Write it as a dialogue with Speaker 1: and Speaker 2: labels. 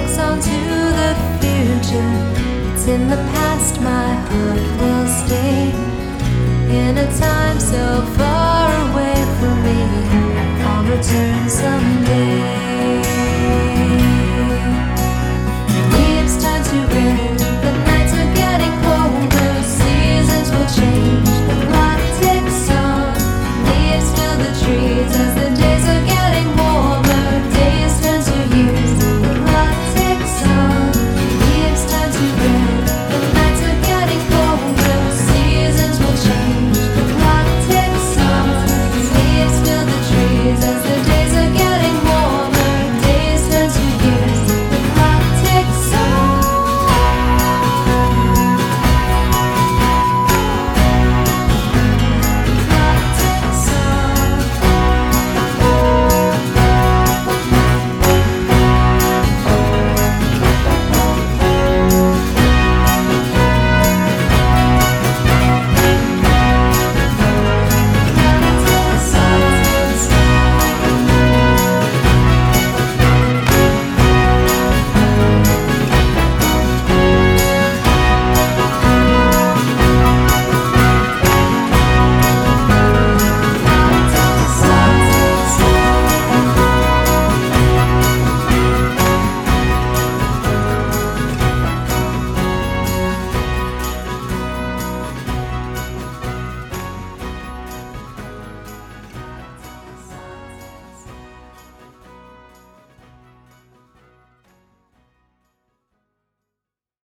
Speaker 1: sticks onto the future. It's in the past my heart will stay in a time so far.